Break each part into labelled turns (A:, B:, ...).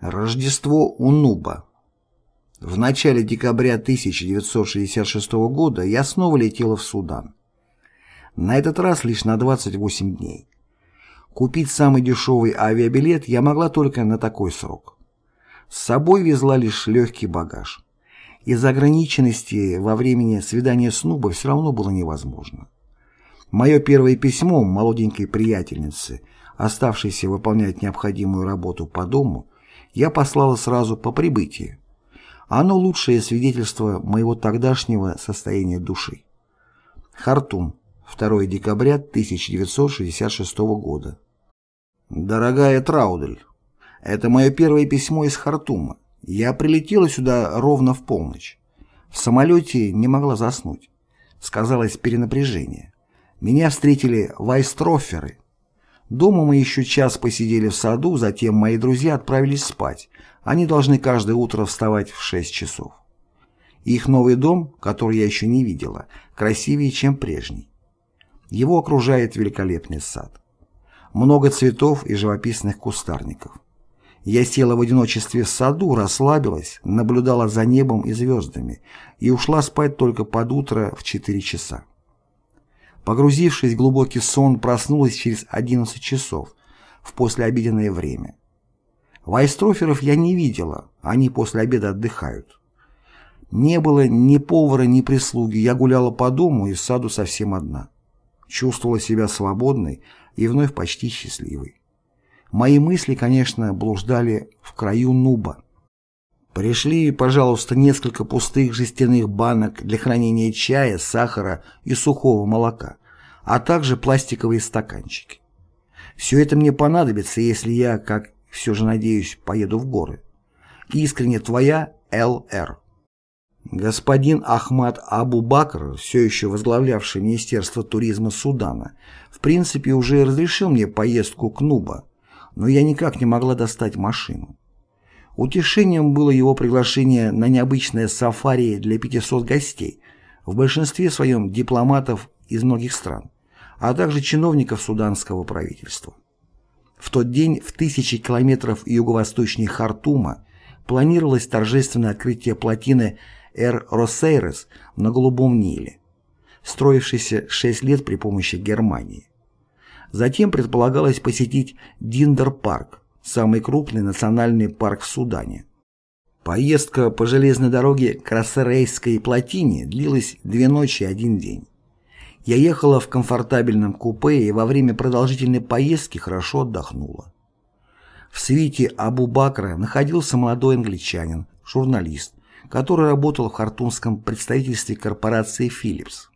A: Рождество у Нуба. В начале декабря 1966 года я снова летела в Судан. На этот раз лишь на 28 дней. Купить самый дешевый авиабилет я могла только на такой срок. С собой везла лишь легкий багаж. Из-за ограниченности во времени свидания с Нуба все равно было невозможно. Мое первое письмо молоденькой приятельнице, оставшейся выполнять необходимую работу по дому, я послала сразу по прибытии. Оно лучшее свидетельство моего тогдашнего состояния души. Хартум, 2 декабря 1966 года. Дорогая Траудель, это мое первое письмо из Хартума. Я прилетела сюда ровно в полночь. В самолете не могла заснуть. Сказалось перенапряжение. Меня встретили вайстроферы, Дома мы еще час посидели в саду, затем мои друзья отправились спать. Они должны каждое утро вставать в 6 часов. Их новый дом, который я еще не видела, красивее, чем прежний. Его окружает великолепный сад. Много цветов и живописных кустарников. Я села в одиночестве в саду, расслабилась, наблюдала за небом и звездами и ушла спать только под утро в 4 часа. Погрузившись в глубокий сон, проснулась через 11 часов, в послеобеденное время. Вайстроферов я не видела, они после обеда отдыхают. Не было ни повара, ни прислуги, я гуляла по дому и саду совсем одна. Чувствовала себя свободной и вновь почти счастливой. Мои мысли, конечно, блуждали в краю Нуба. Пришли, пожалуйста, несколько пустых жестяных банок для хранения чая, сахара и сухого молока, а также пластиковые стаканчики. Все это мне понадобится, если я, как все же надеюсь, поеду в горы. Искренне твоя Л.Р. Господин Ахмад Абу-Бакр, все еще возглавлявший Министерство туризма Судана, в принципе уже разрешил мне поездку к Нуба, но я никак не могла достать машину. Утешением было его приглашение на необычное сафари для 500 гостей, в большинстве своем дипломатов из многих стран, а также чиновников суданского правительства. В тот день в тысячи километров юго-восточнее Хартума планировалось торжественное открытие плотины Эр-Росейрес на Голубом Ниле, строившейся 6 лет при помощи Германии. Затем предполагалось посетить Диндер-парк, самый крупный национальный парк в Судане. Поездка по железной дороге к плотине длилась две ночи и один день. Я ехала в комфортабельном купе и во время продолжительной поездки хорошо отдохнула. В свите Абу Бакра находился молодой англичанин, журналист, который работал в хартумском представительстве корпорации Philips.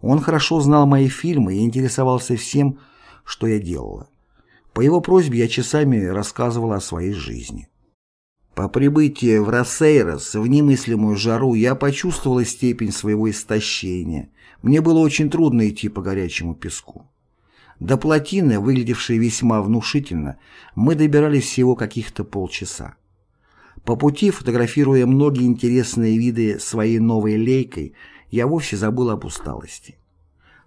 A: Он хорошо знал мои фильмы и интересовался всем, что я делала. По его просьбе я часами рассказывал о своей жизни. По прибытии в Рассейрос в немыслимую жару я почувствовала степень своего истощения. Мне было очень трудно идти по горячему песку. До плотины, выглядевшей весьма внушительно, мы добирались всего каких-то полчаса. По пути, фотографируя многие интересные виды своей новой лейкой, я вовсе забыл об усталости.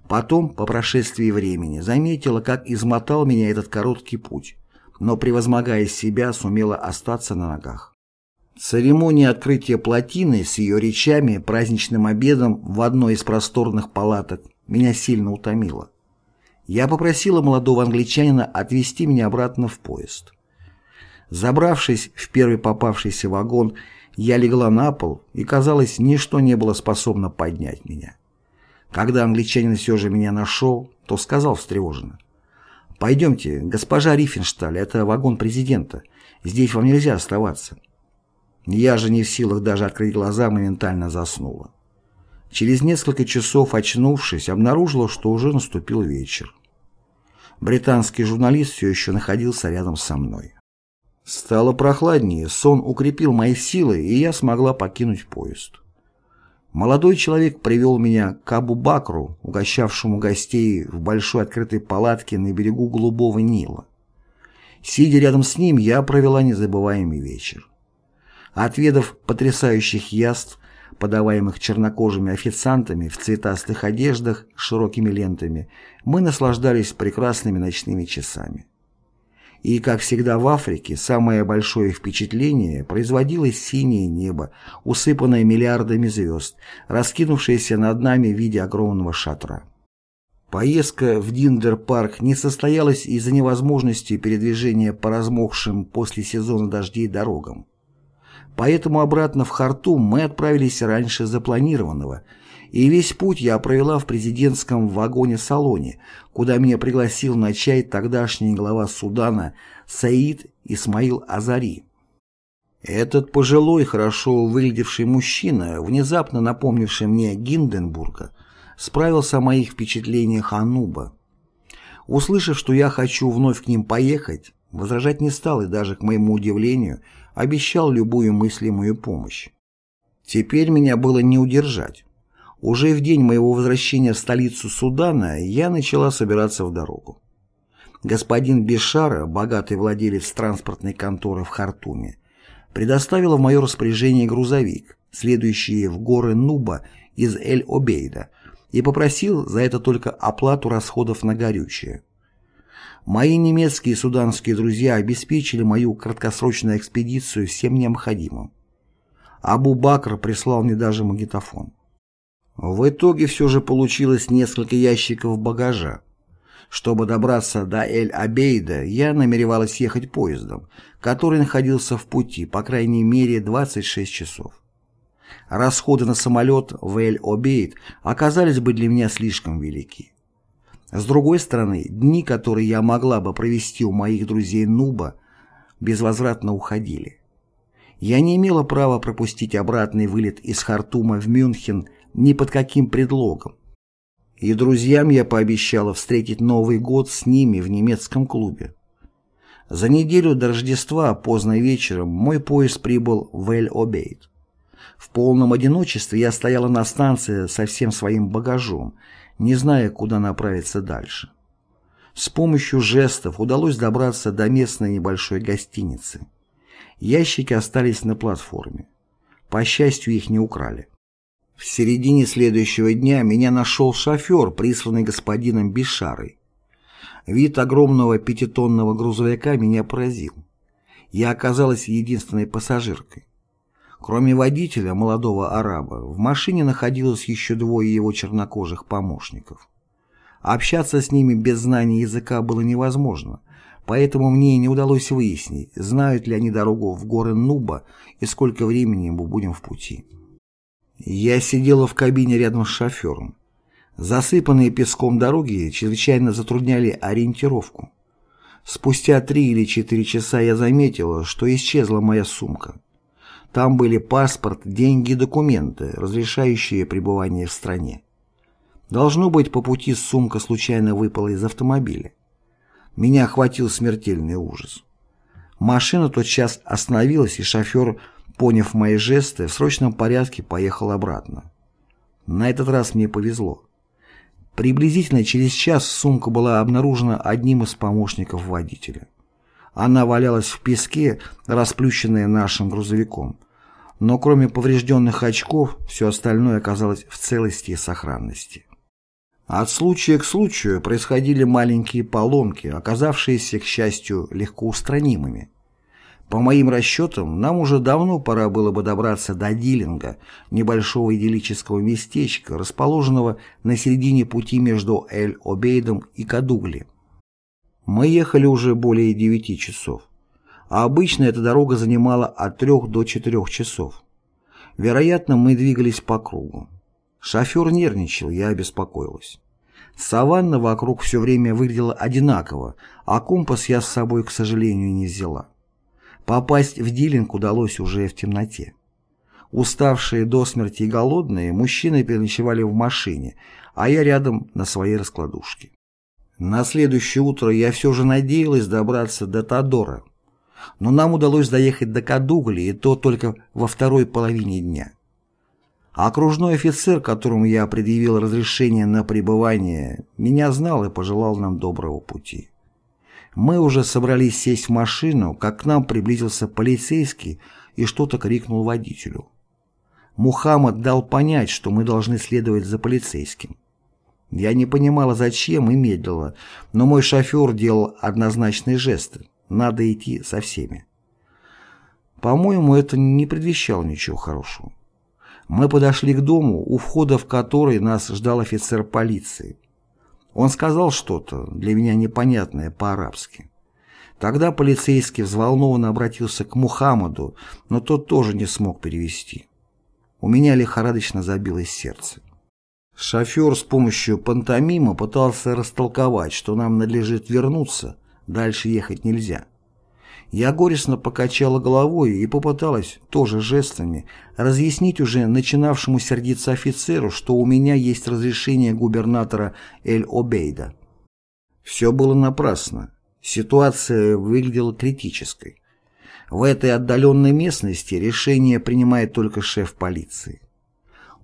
A: Потом, по прошествии времени, заметила, как измотал меня этот короткий путь, но, превозмогая себя, сумела остаться на ногах. Церемония открытия плотины с ее речами, праздничным обедом в одной из просторных палаток меня сильно утомила. Я попросила молодого англичанина отвезти меня обратно в поезд. Забравшись в первый попавшийся вагон, я легла на пол, и, казалось, ничто не было способно поднять меня. Когда англичанин все же меня нашел, то сказал встревоженно. «Пойдемте, госпожа Рифеншталь, это вагон президента. Здесь вам нельзя оставаться». Я же не в силах даже открыть глаза, моментально заснула. Через несколько часов, очнувшись, обнаружила, что уже наступил вечер. Британский журналист все еще находился рядом со мной. Стало прохладнее, сон укрепил мои силы, и я смогла покинуть поезд. Молодой человек привел меня к Абу-Бакру, угощавшему гостей в большой открытой палатке на берегу Голубого Нила. Сидя рядом с ним, я провела незабываемый вечер. Отведав потрясающих яств, подаваемых чернокожими официантами в цветастых одеждах с широкими лентами, мы наслаждались прекрасными ночными часами. И, как всегда в Африке, самое большое впечатление производило синее небо, усыпанное миллиардами звезд, раскинувшееся над нами в виде огромного шатра. Поездка в Диндер-парк не состоялась из-за невозможности передвижения по размокшим после сезона дождей дорогам. Поэтому обратно в Хартум мы отправились раньше запланированного, и весь путь я провела в президентском вагоне-салоне, куда меня пригласил на чай тогдашний глава Судана Саид Исмаил Азари. Этот пожилой, хорошо выглядевший мужчина, внезапно напомнивший мне Гинденбурга, справился о моих впечатлениях о. Услышав, что я хочу вновь к ним поехать, возражать не стал и даже, к моему удивлению, обещал любую мыслимую помощь. Теперь меня было не удержать. Уже в день моего возвращения в столицу Судана я начала собираться в дорогу. Господин Бешара, богатый владелец транспортной конторы в Хартуме, предоставил в мое распоряжение грузовик, следующий в горы Нуба из Эль-Обейда, и попросил за это только оплату расходов на горючее. Мои немецкие и суданские друзья обеспечили мою краткосрочную экспедицию всем необходимым. Абу Бакр прислал мне даже магнитофон. В итоге все же получилось несколько ящиков багажа. Чтобы добраться до Эль-Абейда, я намеревалась ехать поездом, который находился в пути, по крайней мере, 26 часов. Расходы на самолет в Эль-Обейд оказались бы для меня слишком велики. С другой стороны, дни, которые я могла бы провести у моих друзей Нуба, безвозвратно уходили. Я не имела права пропустить обратный вылет из Хартума в Мюнхен ни под каким предлогом. И друзьям я пообещала встретить Новый год с ними в немецком клубе. За неделю до Рождества поздно вечером мой поезд прибыл в Эль-Обейд. В полном одиночестве я стояла на станции со всем своим багажом, не зная, куда направиться дальше. С помощью жестов удалось добраться до местной небольшой гостиницы. Ящики остались на платформе. По счастью, их не украли. В середине следующего дня меня нашел шофер, присланный господином Бишарой. Вид огромного пятитонного грузовика меня поразил. Я оказалась единственной пассажиркой. Кроме водителя, молодого араба, в машине находилось еще двое его чернокожих помощников. Общаться с ними без знания языка было невозможно, поэтому мне не удалось выяснить, знают ли они дорогу в горы Нуба и сколько времени мы будем в пути. Я сидела в кабине рядом с шофером. Засыпанные песком дороги чрезвычайно затрудняли ориентировку. Спустя три или четыре часа я заметила, что исчезла моя сумка. Там были паспорт, деньги и документы, разрешающие пребывание в стране. Должно быть, по пути сумка случайно выпала из автомобиля. Меня охватил смертельный ужас. Машина тотчас остановилась, и шофер, поняв мои жесты, в срочном порядке поехал обратно. На этот раз мне повезло. Приблизительно через час сумка была обнаружена одним из помощников водителя. Она валялась в песке, расплющенная нашим грузовиком. Но кроме поврежденных очков, все остальное оказалось в целости и сохранности. От случая к случаю происходили маленькие поломки, оказавшиеся, к счастью, легко устранимыми. По моим расчетам, нам уже давно пора было бы добраться до Диллинга, небольшого идиллического местечка, расположенного на середине пути между Эль-Обейдом и Кадугли. Мы ехали уже более девяти часов, а обычно эта дорога занимала от трех до четырех часов. Вероятно, мы двигались по кругу. Шофер нервничал, я обеспокоилась. Саванна вокруг все время выглядела одинаково, а компас я с собой, к сожалению, не взяла. Попасть в Дилинг удалось уже в темноте. Уставшие до смерти и голодные, мужчины переночевали в машине, а я рядом на своей раскладушке. На следующее утро я все же надеялась добраться до Тодора, но нам удалось доехать до Кадугли, и то только во второй половине дня. окружной офицер, которому я предъявил разрешение на пребывание, меня знал и пожелал нам доброго пути. Мы уже собрались сесть в машину, как к нам приблизился полицейский и что-то крикнул водителю. Мухаммад дал понять, что мы должны следовать за полицейским. Я не понимала, зачем, и медлила, но мой шофер делал однозначные жесты. надо идти со всеми. По-моему, это не предвещало ничего хорошего. Мы подошли к дому, у входа в который нас ждал офицер полиции. Он сказал что-то, для меня непонятное по-арабски. Тогда полицейский взволнованно обратился к Мухаммаду, но тот тоже не смог перевести. У меня лихорадочно забилось сердце. Шофер с помощью пантомима пытался растолковать, что нам надлежит вернуться, дальше ехать нельзя. Я горестно покачала головой и попыталась, тоже жестами, разъяснить уже начинавшему сердиться офицеру, что у меня есть разрешение губернатора Эль-Обейда. Все было напрасно. Ситуация выглядела критической. В этой отдаленной местности решение принимает только шеф полиции.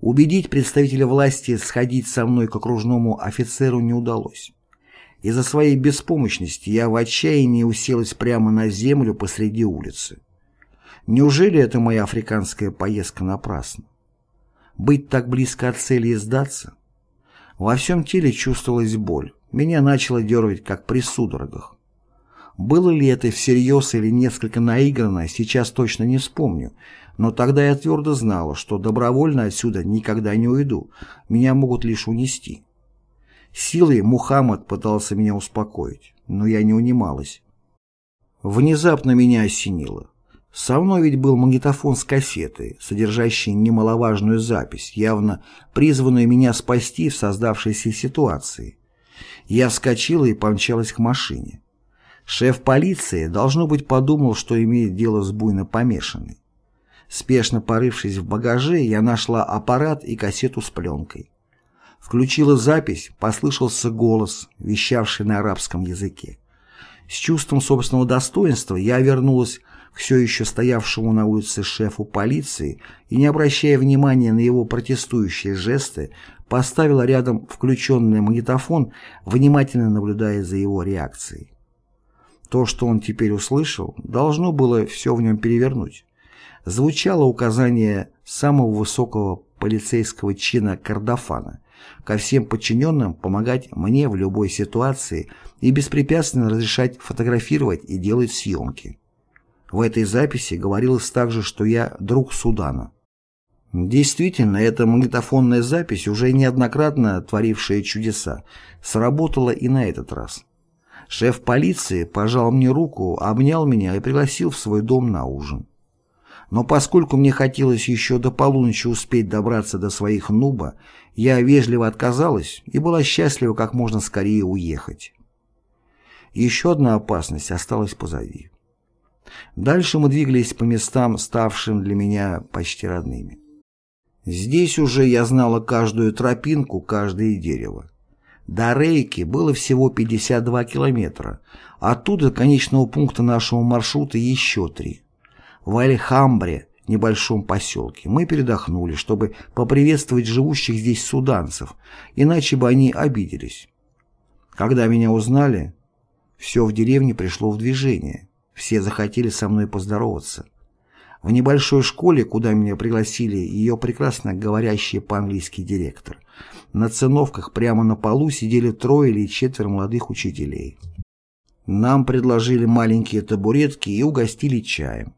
A: Убедить представителя власти сходить со мной к окружному офицеру не удалось. Из-за своей беспомощности я в отчаянии уселась прямо на землю посреди улицы. Неужели это моя африканская поездка напрасна? Быть так близко от цели и сдаться? Во всем теле чувствовалась боль. Меня начало дергать, как при судорогах. Было ли это всерьез или несколько наигранно, сейчас точно не вспомню, но тогда я твердо знала, что добровольно отсюда никогда не уйду, меня могут лишь унести. Силой Мухаммад пытался меня успокоить, но я не унималась. Внезапно меня осенило. Со мной ведь был магнитофон с кассетой, содержащий немаловажную запись, явно призванную меня спасти в создавшейся ситуации. Я вскочила и помчалась к машине. Шеф полиции, должно быть, подумал, что имеет дело с буйно помешанной. Спешно порывшись в багаже, я нашла аппарат и кассету с пленкой. Включила запись, послышался голос, вещавший на арабском языке. С чувством собственного достоинства я вернулась к все еще стоявшему на улице шефу полиции и, не обращая внимания на его протестующие жесты, поставила рядом включенный магнитофон, внимательно наблюдая за его реакцией. То, что он теперь услышал, должно было все в нем перевернуть. Звучало указание самого высокого полицейского чина Кардафана, ко всем подчиненным помогать мне в любой ситуации и беспрепятственно разрешать фотографировать и делать съемки. В этой записи говорилось также, что я друг Судана. Действительно, эта магнитофонная запись, уже неоднократно творившая чудеса, сработала и на этот раз. Шеф полиции пожал мне руку, обнял меня и пригласил в свой дом на ужин. Но поскольку мне хотелось еще до полуночи успеть добраться до своих нуба, я вежливо отказалась и была счастлива как можно скорее уехать. Еще одна опасность осталась позади. Дальше мы двигались по местам, ставшим для меня почти родными. Здесь уже я знала каждую тропинку, каждое дерево. До Рейки было всего 52 километра, оттуда до конечного пункта нашего маршрута еще три. В Альхамбре, небольшом поселке, мы передохнули, чтобы поприветствовать живущих здесь суданцев, иначе бы они обиделись. Когда меня узнали, все в деревне пришло в движение. Все захотели со мной поздороваться. В небольшой школе, куда меня пригласили ее прекрасно говорящий по-английски директор, на циновках прямо на полу сидели трое или четверо молодых учителей. Нам предложили маленькие табуретки и угостили чаем.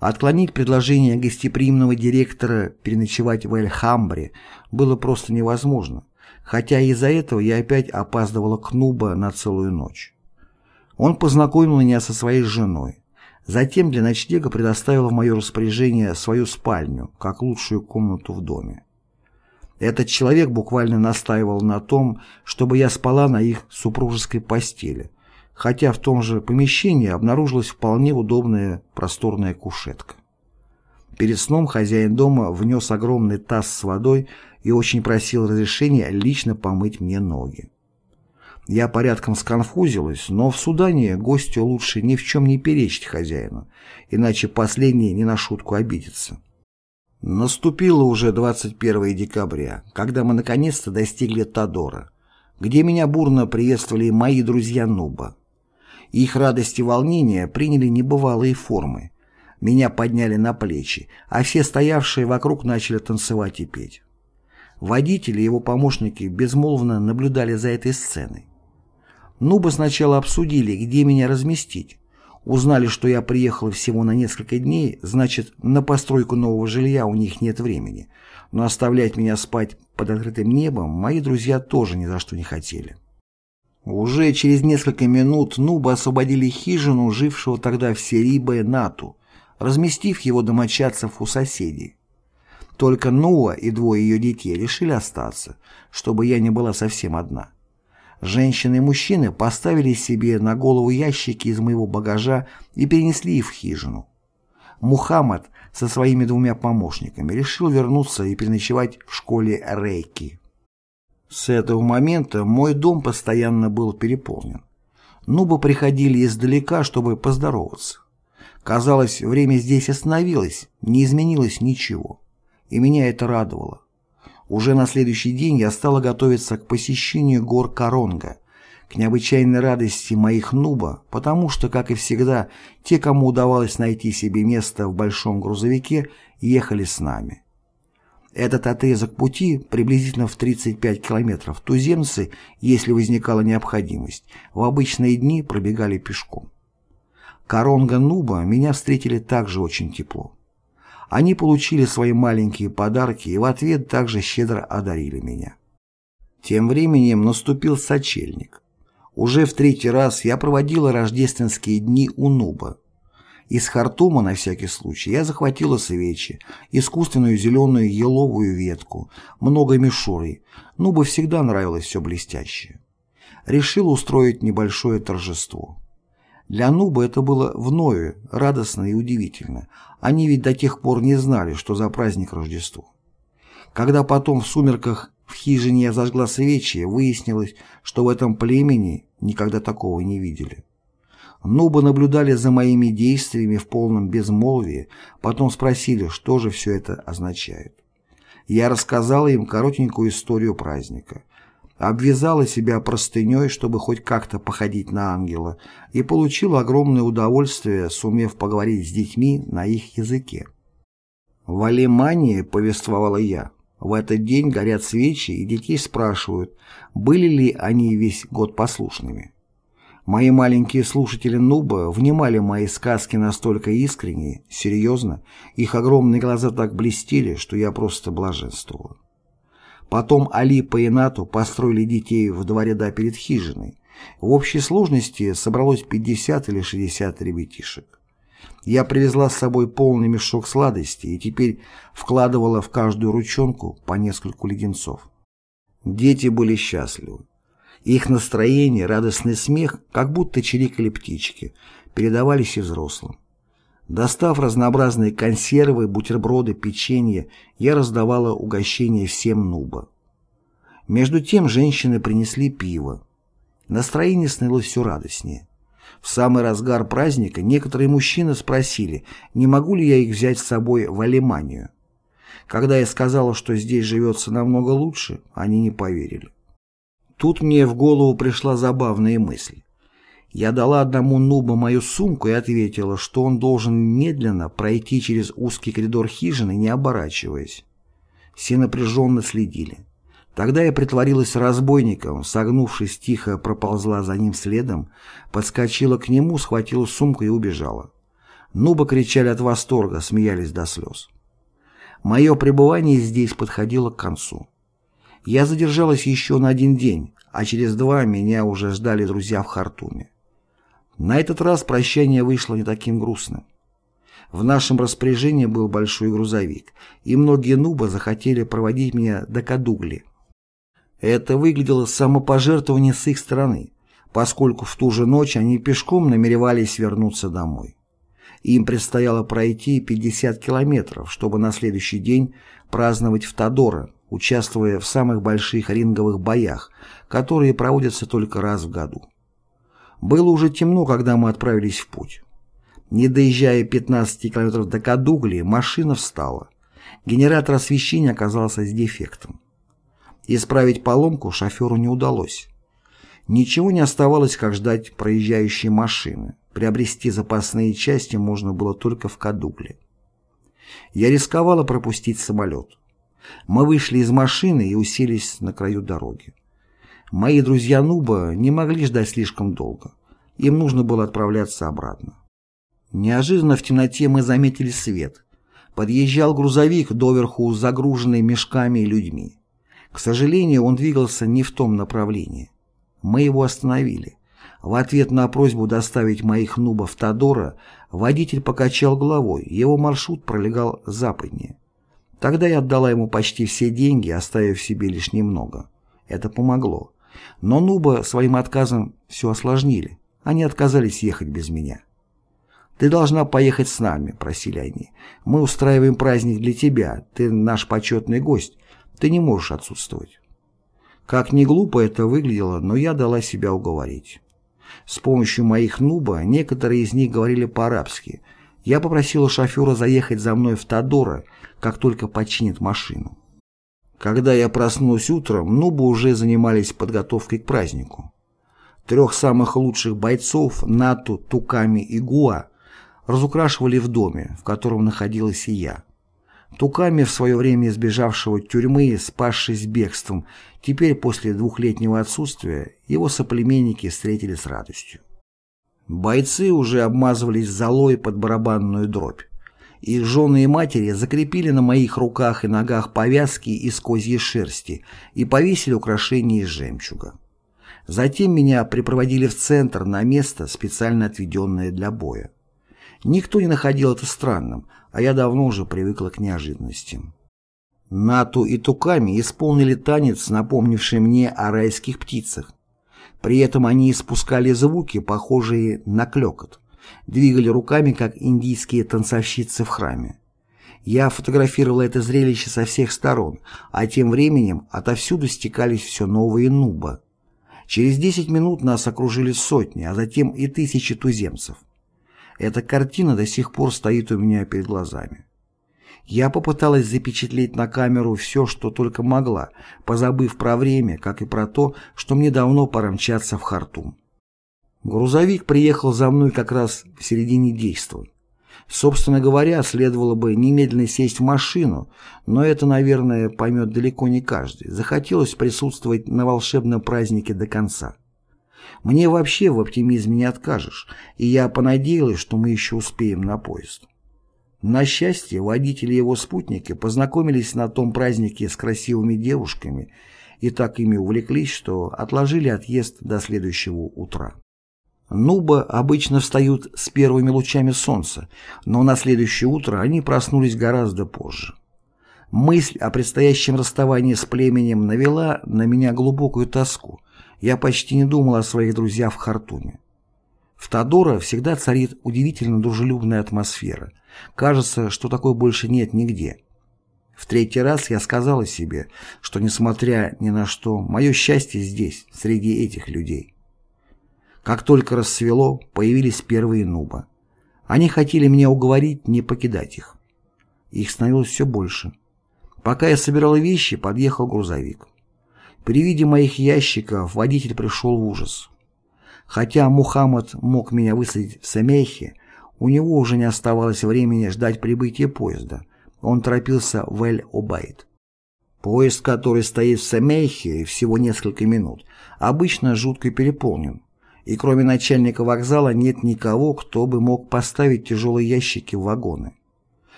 A: Отклонить предложение гостеприимного директора переночевать в Эль-Хамбре было просто невозможно, хотя из-за этого я опять опаздывала к Нуба на целую ночь. Он познакомил меня со своей женой, затем для ночлега предоставил в мое распоряжение свою спальню, как лучшую комнату в доме. Этот человек буквально настаивал на том, чтобы я спала на их супружеской постели, хотя в том же помещении обнаружилась вполне удобная просторная кушетка. Перед сном хозяин дома внес огромный таз с водой и очень просил разрешения лично помыть мне ноги. Я порядком сконфузилась, но в Судане гостю лучше ни в чем не перечить хозяину, иначе последний не на шутку обидится. Наступило уже 21 декабря, когда мы наконец-то достигли Тадора, где меня бурно приветствовали мои друзья Нуба. Их радость и волнение приняли небывалые формы. Меня подняли на плечи, а все стоявшие вокруг начали танцевать и петь. Водители и его помощники безмолвно наблюдали за этой сценой. Нубы сначала обсудили, где меня разместить. Узнали, что я приехал всего на несколько дней, значит, на постройку нового жилья у них нет времени. Но оставлять меня спать под открытым небом мои друзья тоже ни за что не хотели. Уже через несколько минут Нуба освободили хижину, жившего тогда в Серибе Нату, разместив его домочадцев у соседей. Только Нуа и двое ее детей решили остаться, чтобы я не была совсем одна. Женщины и мужчины поставили себе на голову ящики из моего багажа и перенесли их в хижину. Мухаммад со своими двумя помощниками решил вернуться и переночевать в школе Рейки. С этого момента мой дом постоянно был переполнен. Нубы приходили издалека, чтобы поздороваться. Казалось, время здесь остановилось, не изменилось ничего. И меня это радовало. Уже на следующий день я стала готовиться к посещению гор Коронга, к необычайной радости моих нуба, потому что, как и всегда, те, кому удавалось найти себе место в большом грузовике, ехали с нами. Этот отрезок пути, приблизительно в 35 километров, туземцы, если возникала необходимость, в обычные дни пробегали пешком. Коронга-Нуба меня встретили также очень тепло. Они получили свои маленькие подарки и в ответ также щедро одарили меня. Тем временем наступил сочельник. Уже в третий раз я проводила рождественские дни у Нуба. Из Хартума, на всякий случай, я захватила свечи, искусственную зеленую еловую ветку, много мишуры. Нубу всегда нравилось все блестящее. Решила устроить небольшое торжество. Для Нуба это было вновь радостно и удивительно. Они ведь до тех пор не знали, что за праздник Рождество. Когда потом в сумерках в хижине я зажгла свечи, выяснилось, что в этом племени никогда такого не видели. Нубы наблюдали за моими действиями в полном безмолвии, потом спросили, что же все это означает. Я рассказала им коротенькую историю праздника обвязала себя простыней, чтобы хоть как-то походить на ангела, и получила огромное удовольствие, сумев поговорить с детьми на их языке. В Алимании, повествовала я, в этот день горят свечи, и детей спрашивают, были ли они весь год послушными. Мои маленькие слушатели Нуба внимали мои сказки настолько искренне, серьезно, их огромные глаза так блестели, что я просто блаженствовала. Потом Алипа и Нату построили детей в два ряда перед хижиной. В общей сложности собралось 50 или 60 ребятишек. Я привезла с собой полный мешок сладостей и теперь вкладывала в каждую ручонку по нескольку леденцов. Дети были счастливы. Их настроение, радостный смех, как будто чирикали птички, передавались и взрослым. Достав разнообразные консервы, бутерброды, печенье, я раздавала угощения всем нуба. Между тем женщины принесли пиво. Настроение становилось все радостнее. В самый разгар праздника некоторые мужчины спросили, не могу ли я их взять с собой в Алиманию. Когда я сказала, что здесь живется намного лучше, они не поверили. Тут мне в голову пришла забавная мысль. Я дала одному нубу мою сумку и ответила, что он должен медленно пройти через узкий коридор хижины, не оборачиваясь. Все напряженно следили. Тогда я притворилась разбойником, согнувшись тихо, проползла за ним следом, подскочила к нему, схватила сумку и убежала. Нубы кричали от восторга, смеялись до слез. Мое пребывание здесь подходило к концу. Я задержалась еще на один день, а через два меня уже ждали друзья в Хартуме. На этот раз прощание вышло не таким грустным. В нашем распоряжении был большой грузовик, и многие нубы захотели проводить меня до Кадугли. Это выглядело самопожертвование с их стороны, поскольку в ту же ночь они пешком намеревались вернуться домой. Им предстояло пройти 50 километров, чтобы на следующий день праздновать в Тодоро, участвуя в самых больших ринговых боях, которые проводятся только раз в году. Было уже темно, когда мы отправились в путь. Не доезжая 15 километров до Кадугли, машина встала. Генератор освещения оказался с дефектом. Исправить поломку шоферу не удалось. Ничего не оставалось, как ждать проезжающей машины. Приобрести запасные части можно было только в Кадугле. Я рисковала пропустить самолет. Мы вышли из машины и уселись на краю дороги. Мои друзья Нуба не могли ждать слишком долго. Им нужно было отправляться обратно. Неожиданно в темноте мы заметили свет. Подъезжал грузовик, доверху загруженный мешками и людьми. К сожалению, он двигался не в том направлении. Мы его остановили. В ответ на просьбу доставить моих нубов Тодора, водитель покачал головой, его маршрут пролегал западнее. Тогда я отдала ему почти все деньги, оставив себе лишь немного. Это помогло. Но нуба своим отказом все осложнили. Они отказались ехать без меня. «Ты должна поехать с нами», — просили они. «Мы устраиваем праздник для тебя. Ты наш почетный гость. Ты не можешь отсутствовать». Как ни глупо это выглядело, но я дала себя уговорить. С помощью моих нуба некоторые из них говорили по-арабски. Я попросила шофера заехать за мной в Тодора, как только починит машину. Когда я проснулась утром, нубы уже занимались подготовкой к празднику. Трех самых лучших бойцов, Нату, Туками и Гуа, разукрашивали в доме, в котором находилась и я. Туками, в свое время избежавшего тюрьмы, спасшись бегством, теперь после двухлетнего отсутствия, его соплеменники встретили с радостью. Бойцы уже обмазывались золой под барабанную дробь. Их жены и матери закрепили на моих руках и ногах повязки из козьей шерсти и повесили украшения из жемчуга. Затем меня припроводили в центр на место, специально отведенное для боя. Никто не находил это странным, а я давно уже привыкла к неожиданностям. Нату и Туками исполнили танец, напомнивший мне о райских птицах. При этом они испускали звуки, похожие на клёкот, двигали руками, как индийские танцовщицы в храме. Я фотографировала это зрелище со всех сторон, а тем временем отовсюду стекались все новые нуба. Через десять минут нас окружили сотни, а затем и тысячи туземцев. Эта картина до сих пор стоит у меня перед глазами. Я попыталась запечатлеть на камеру все, что только могла, позабыв про время, как и про то, что мне давно пора мчаться в Хартум. Грузовик приехал за мной как раз в середине действа. Собственно говоря, следовало бы немедленно сесть в машину, но это, наверное, поймет далеко не каждый. Захотелось присутствовать на волшебном празднике до конца. Мне вообще в оптимизме не откажешь, и я понадеялась, что мы еще успеем на поезд. На счастье, водители его спутники познакомились на том празднике с красивыми девушками и так ими увлеклись, что отложили отъезд до следующего утра. Нубы обычно встают с первыми лучами солнца, но на следующее утро они проснулись гораздо позже. Мысль о предстоящем расставании с племенем навела на меня глубокую тоску, я почти не думал о своих друзьях в Хартуме. В Тодора всегда царит удивительно дружелюбная атмосфера. Кажется, что такой больше нет нигде. В третий раз я сказала себе, что, несмотря ни на что, мое счастье здесь, среди этих людей. Как только рассвело, появились первые нуба. Они хотели меня уговорить не покидать их. Их становилось все больше. Пока я собирала вещи, подъехал грузовик. При виде моих ящиков водитель пришел в ужас. Хотя Мухаммад мог меня высадить в Самейхе, у него уже не оставалось времени ждать прибытия поезда. Он торопился в Эль-Обайд. Поезд, который стоит в Самейхе всего несколько минут, обычно жутко переполнен. И кроме начальника вокзала нет никого, кто бы мог поставить тяжелые ящики в вагоны.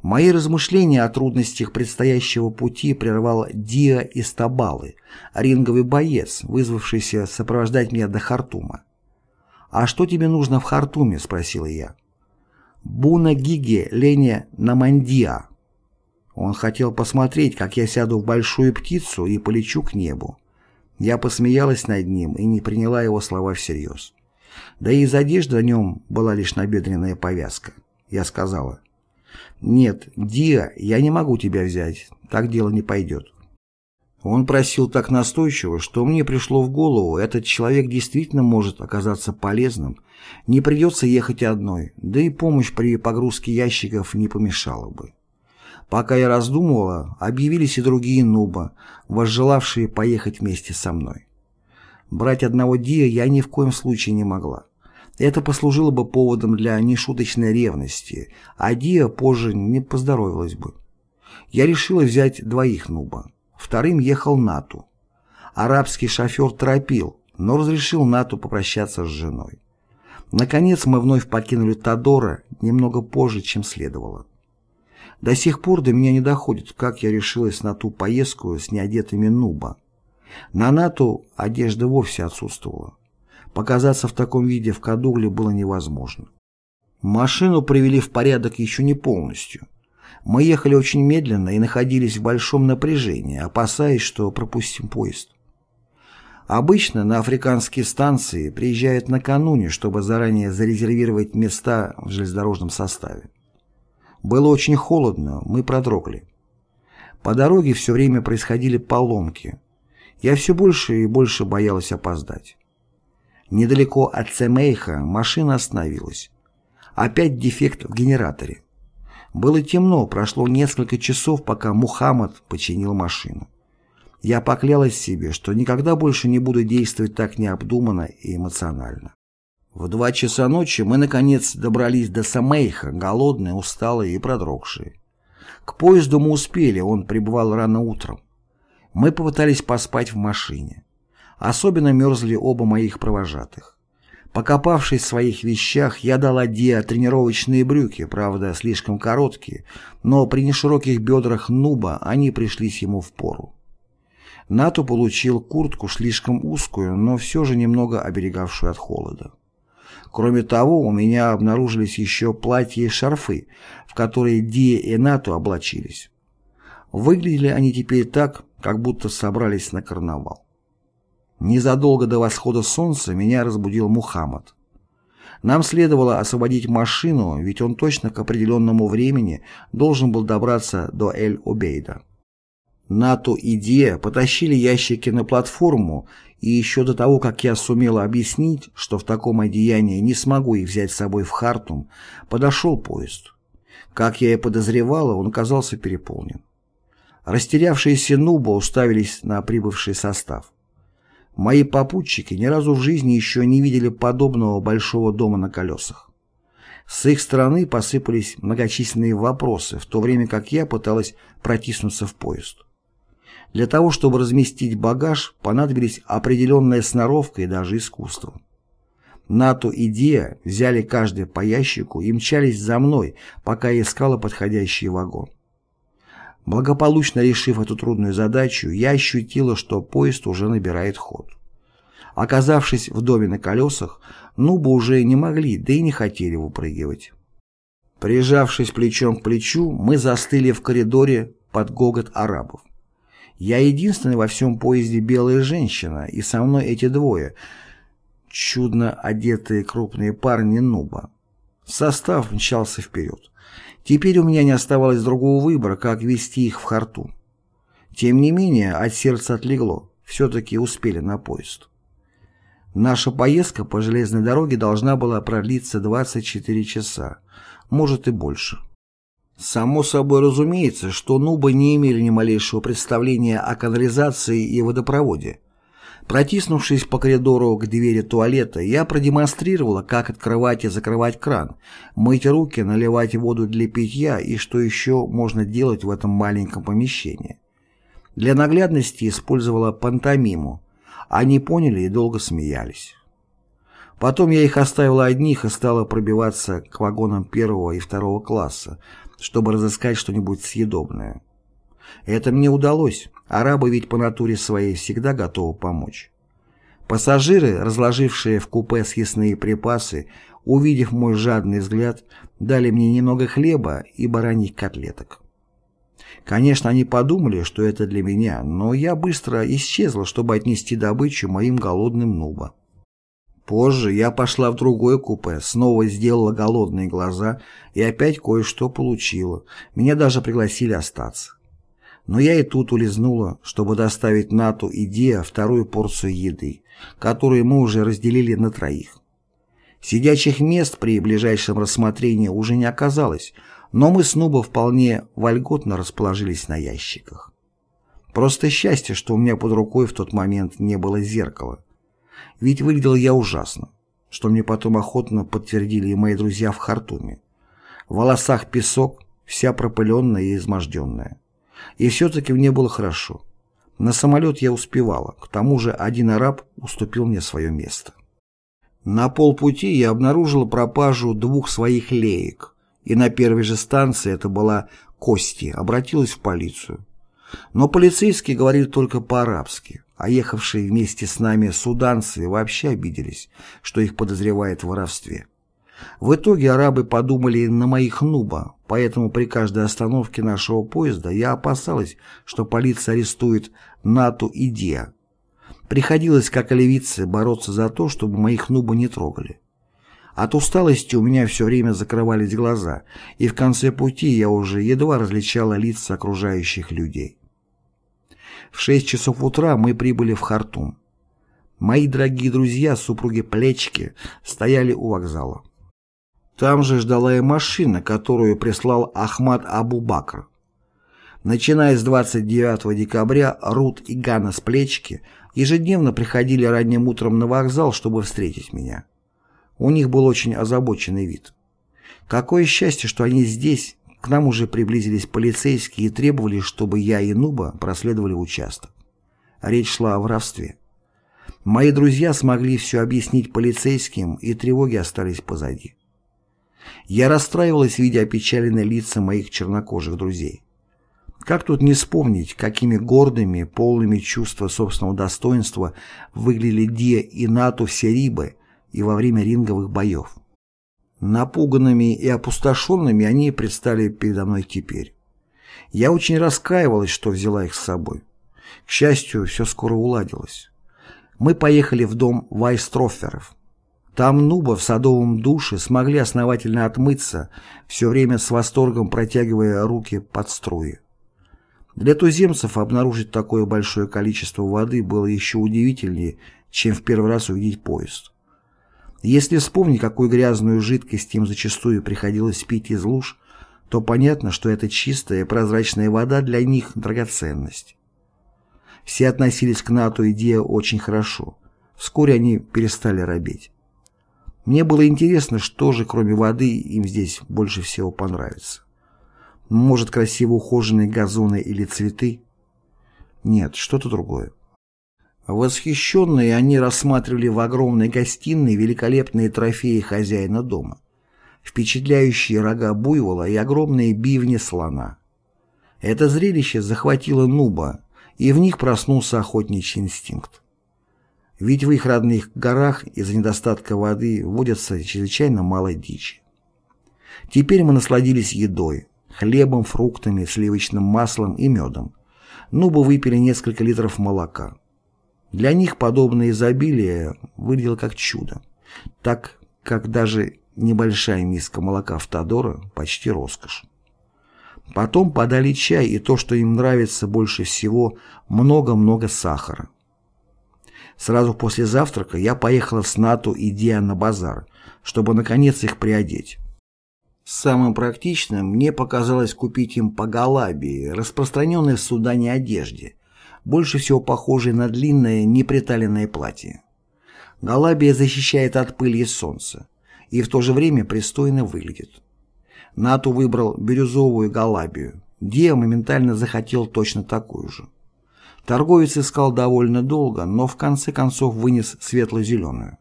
A: Мои размышления о трудностях предстоящего пути прервал Диа из Табалы, ринговый боец, вызвавшийся сопровождать меня до Хартума. «А что тебе нужно в Хартуме?» – спросила я. «Буна Гиге Лене Намандиа». Он хотел посмотреть, как я сяду в большую птицу и полечу к небу. Я посмеялась над ним и не приняла его слова всерьез. Да и из одежды на нем была лишь набедренная повязка. Я сказала, «Нет, Диа, я не могу тебя взять, так дело не пойдет». Он просил так настойчиво, что мне пришло в голову, этот человек действительно может оказаться полезным, не придется ехать одной, да и помощь при погрузке ящиков не помешала бы. Пока я раздумывала, объявились и другие нуба, возжелавшие поехать вместе со мной. Брать одного Диа я ни в коем случае не могла. Это послужило бы поводом для нешуточной ревности, а Диа позже не поздоровилась бы. Я решила взять двоих нуба. Вторым ехал Нату. Арабский шофер торопил, но разрешил Нату попрощаться с женой. Наконец мы вновь покинули Тодора немного позже, чем следовало. До сих пор до меня не доходит, как я решилась на ту поездку с неодетыми нуба. На НАТО одежда вовсе отсутствовала. Показаться в таком виде в Кадугле было невозможно. Машину привели в порядок еще не полностью. Мы ехали очень медленно и находились в большом напряжении, опасаясь, что пропустим поезд. Обычно на африканские станции приезжают накануне, чтобы заранее зарезервировать места в железнодорожном составе. Было очень холодно, мы продрогли. По дороге все время происходили поломки. Я все больше и больше боялась опоздать. Недалеко от Цемейха машина остановилась. Опять дефект в генераторе. Было темно, прошло несколько часов, пока Мухаммад починил машину. Я поклялась себе, что никогда больше не буду действовать так необдуманно и эмоционально. В два часа ночи мы, наконец, добрались до Самейха, голодные, усталые и продрогшие. К поезду мы успели, он прибывал рано утром. Мы попытались поспать в машине. Особенно мерзли оба моих провожатых. Покопавшись в своих вещах, я дал Аде тренировочные брюки, правда, слишком короткие, но при нешироких бедрах нуба они пришлись ему в пору. Нату получил куртку слишком узкую, но все же немного оберегавшую от холода. Кроме того, у меня обнаружились еще платья и шарфы, в которые Ди и Нату облачились. Выглядели они теперь так, как будто собрались на карнавал. Незадолго до восхода солнца меня разбудил Мухаммад. Нам следовало освободить машину, ведь он точно к определенному времени должен был добраться до Эль-Убейда. НАТО и Дия потащили ящики на платформу, и еще до того, как я сумела объяснить, что в таком одеянии не смогу их взять с собой в Хартум, подошел поезд. Как я и подозревала, он оказался переполнен. Растерявшиеся нуба уставились на прибывший состав. Мои попутчики ни разу в жизни еще не видели подобного большого дома на колесах. С их стороны посыпались многочисленные вопросы, в то время как я пыталась протиснуться в поезд. Для того, чтобы разместить багаж, понадобились определенная сноровка и даже искусство. НАТО и Диа взяли каждый по ящику и мчались за мной, пока я искала подходящий вагон. Благополучно решив эту трудную задачу, я ощутила, что поезд уже набирает ход. Оказавшись в доме на колесах, нубы уже не могли, да и не хотели выпрыгивать. Прижавшись плечом к плечу, мы застыли в коридоре под гогот арабов. Я единственная во всем поезде белая женщина, и со мной эти двое, чудно одетые крупные парни Нуба. Состав мчался вперед. Теперь у меня не оставалось другого выбора, как вести их в Хартум. Тем не менее, от сердца отлегло, все-таки успели на поезд. Наша поездка по железной дороге должна была продлиться 24 часа, может и больше. Само собой разумеется, что нубы не имели ни малейшего представления о канализации и водопроводе. Протиснувшись по коридору к двери туалета, я продемонстрировала, как открывать и закрывать кран, мыть руки, наливать воду для питья и что еще можно делать в этом маленьком помещении. Для наглядности использовала пантомиму. Они поняли и долго смеялись. Потом я их оставила одних и стала пробиваться к вагонам первого и второго класса, чтобы разыскать что-нибудь съедобное. Это мне удалось. Арабы ведь по натуре своей всегда готовы помочь. Пассажиры, разложившие в купе съестные припасы, увидев мой жадный взгляд, дали мне немного хлеба и бараньих котлеток. Конечно, они подумали, что это для меня, но я быстро исчезла, чтобы отнести добычу моим голодным нуба. Позже я пошла в другое купе, снова сделала голодные глаза и опять кое-что получила. Меня даже пригласили остаться. Но я и тут улизнула, чтобы доставить Нату и Диа вторую порцию еды, которую мы уже разделили на троих. Сидячих мест при ближайшем рассмотрении уже не оказалось, но мы с Нуба вполне вольготно расположились на ящиках. Просто счастье, что у меня под рукой в тот момент не было зеркала. Ведь выглядел я ужасно, что мне потом охотно подтвердили и мои друзья в Хартуме. В волосах песок, вся пропыленная и изможденная. И все-таки мне было хорошо. На самолет я успевала, к тому же один араб уступил мне свое место. На полпути я обнаружила пропажу двух своих леек, и на первой же станции, это была Кости, обратилась в полицию. Но полицейские говорили только по-арабски, а ехавшие вместе с нами суданцы вообще обиделись, что их подозревают в воровстве. В итоге арабы подумали на моих нуба, поэтому при каждой остановке нашего поезда я опасалась, что полиция арестует Нату и Диа. Приходилось, как оливицы, бороться за то, чтобы моих нуба не трогали. От усталости у меня все время закрывались глаза, и в конце пути я уже едва различала лица окружающих людей. В шесть часов утра мы прибыли в Хартум. Мои дорогие друзья, супруги Плечки, стояли у вокзала. Там же ждала и машина, которую прислал Ахмад Абу-Бакр. Начиная с 29 декабря Рут и Ганна с Плечки ежедневно приходили ранним утром на вокзал, чтобы встретить меня. У них был очень озабоченный вид. Какое счастье, что они здесь, к нам уже приблизились полицейские и требовали, чтобы я и Нуба проследовали участок. Речь шла о воровстве. Мои друзья смогли все объяснить полицейским, и тревоги остались позади. Я расстраивалась, видя опечаленные лица моих чернокожих друзей. Как тут не вспомнить, какими гордыми, полными чувства собственного достоинства выглядели Диа и Нату все Рибы и во время ринговых боев. Напуганными и опустошенными они предстали передо мной теперь. Я очень раскаивалась, что взяла их с собой. К счастью, все скоро уладилось. Мы поехали в дом Вайстроферов. Там Нуба в садовом душе смогли основательно отмыться, все время с восторгом протягивая руки под струи. Для туземцев обнаружить такое большое количество воды было еще удивительнее, чем в первый раз увидеть поезд. Если вспомнить, какую грязную жидкость им зачастую приходилось пить из луж, то понятно, что эта чистая прозрачная вода для них – драгоценность. Все относились к НАТО и Диа очень хорошо. Вскоре они перестали робеть. Мне было интересно, что же, кроме воды, им здесь больше всего понравится. Может, красиво ухоженные газоны или цветы? Нет, что-то другое. Восхищенные они рассматривали в огромной гостиной великолепные трофеи хозяина дома. Впечатляющие рога буйвола и огромные бивни слона. Это зрелище захватило Нуба, и в них проснулся охотничий инстинкт. Ведь в их родных горах из-за недостатка воды водятся чрезвычайно мало дичи. Теперь мы насладились едой, хлебом, фруктами, сливочным маслом и медом. Нубы выпили несколько литров молока. Для них подобное изобилие выглядело как чудо, так как даже небольшая миска молока в Тодора почти роскошь. Потом подали чай и то, что им нравится больше всего, много-много сахара. Сразу после завтрака я поехала в Снату и Диа на базар, чтобы наконец их приодеть. Самым практичным мне показалось купить им по галабии, распространенной в Судане одежде, больше всего похожей на длинное неприталенное платье. Галабия защищает от пыли и солнца, и в то же время пристойно выглядит. Нату выбрал бирюзовую галабию, Диа моментально захотел точно такую же. Торговец искал довольно долго, но в конце концов вынес светло-зеленую.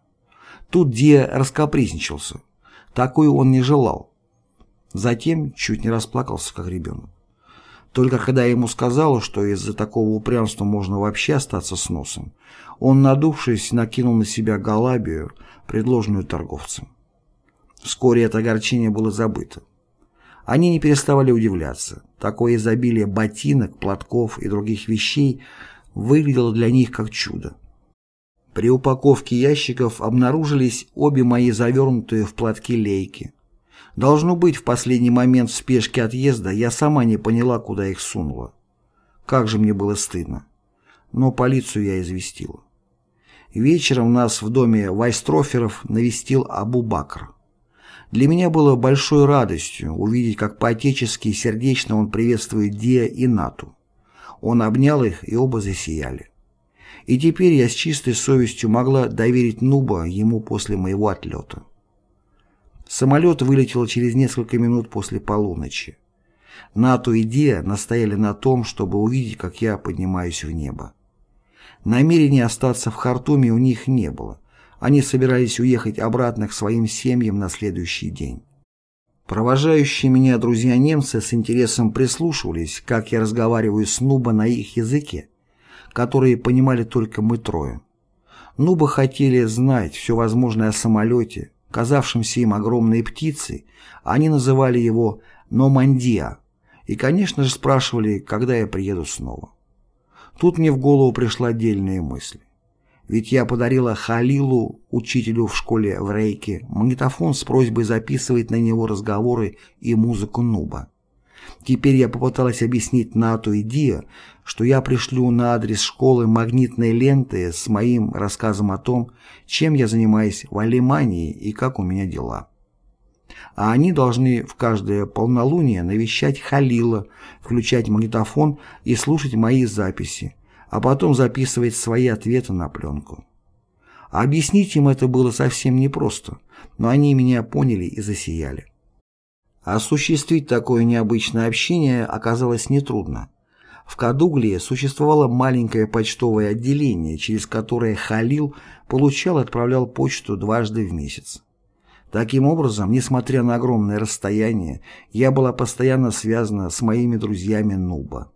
A: Тут Диа раскопризничался. Такую он не желал. Затем чуть не расплакался, как ребенок. Только когда ему сказала, что из-за такого упрямства можно вообще остаться с носом, он, надувшись, накинул на себя галабию, предложенную торговцем. Вскоре это огорчение было забыто. Они не переставали удивляться. Такое изобилие ботинок, платков и других вещей выглядело для них как чудо. При упаковке ящиков обнаружились обе мои завернутые в платки лейки. Должно быть, в последний момент в спешке отъезда я сама не поняла, куда их сунула. Как же мне было стыдно. Но полицию я известила. Вечером нас в доме Вайстроферов навестил Абу Бакр. Для меня было большой радостью увидеть, как по-отечески и сердечно он приветствует Диа и Нату. Он обнял их, и оба засияли. И теперь я с чистой совестью могла доверить Нуба ему после моего отлета. Самолет вылетел через несколько минут после полуночи. Нату и Диа настояли на том, чтобы увидеть, как я поднимаюсь в небо. Намерения остаться в Хартуме у них не было. Они собирались уехать обратно к своим семьям на следующий день. Провожающие меня друзья-немцы с интересом прислушивались, как я разговариваю с Нуба на их языке, которые понимали только мы трое. Нубы хотели знать все возможное о самолете, казавшемся им огромной птицей, они называли его «Номандия», и, конечно же, спрашивали, когда я приеду снова. Тут мне в голову пришла отдельная мысль. Ведь я подарила Халилу, учителю в школе в Рейке, магнитофон с просьбой записывать на него разговоры и музыку Нуба. Теперь я попыталась объяснить Нату и Диа, что я пришлю на адрес школы магнитные ленты с моим рассказом о том, чем я занимаюсь в Алимании и как у меня дела. А они должны в каждое полнолуние навещать Халила, включать магнитофон и слушать мои записи, а потом записывать свои ответы на пленку. Объяснить им это было совсем непросто, но они меня поняли и засияли. Осуществить такое необычное общение оказалось нетрудно. В Кадуглии существовало маленькое почтовое отделение, через которое Халил получал и отправлял почту дважды в месяц. Таким образом, несмотря на огромное расстояние, я была постоянно связана с моими друзьями Нуба.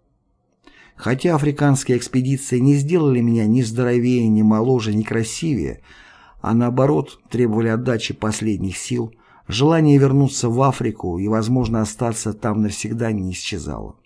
A: Хотя африканские экспедиции не сделали меня ни здоровее, ни моложе, ни красивее, а наоборот требовали отдачи последних сил, желание вернуться в Африку и, возможно, остаться там навсегда не исчезало.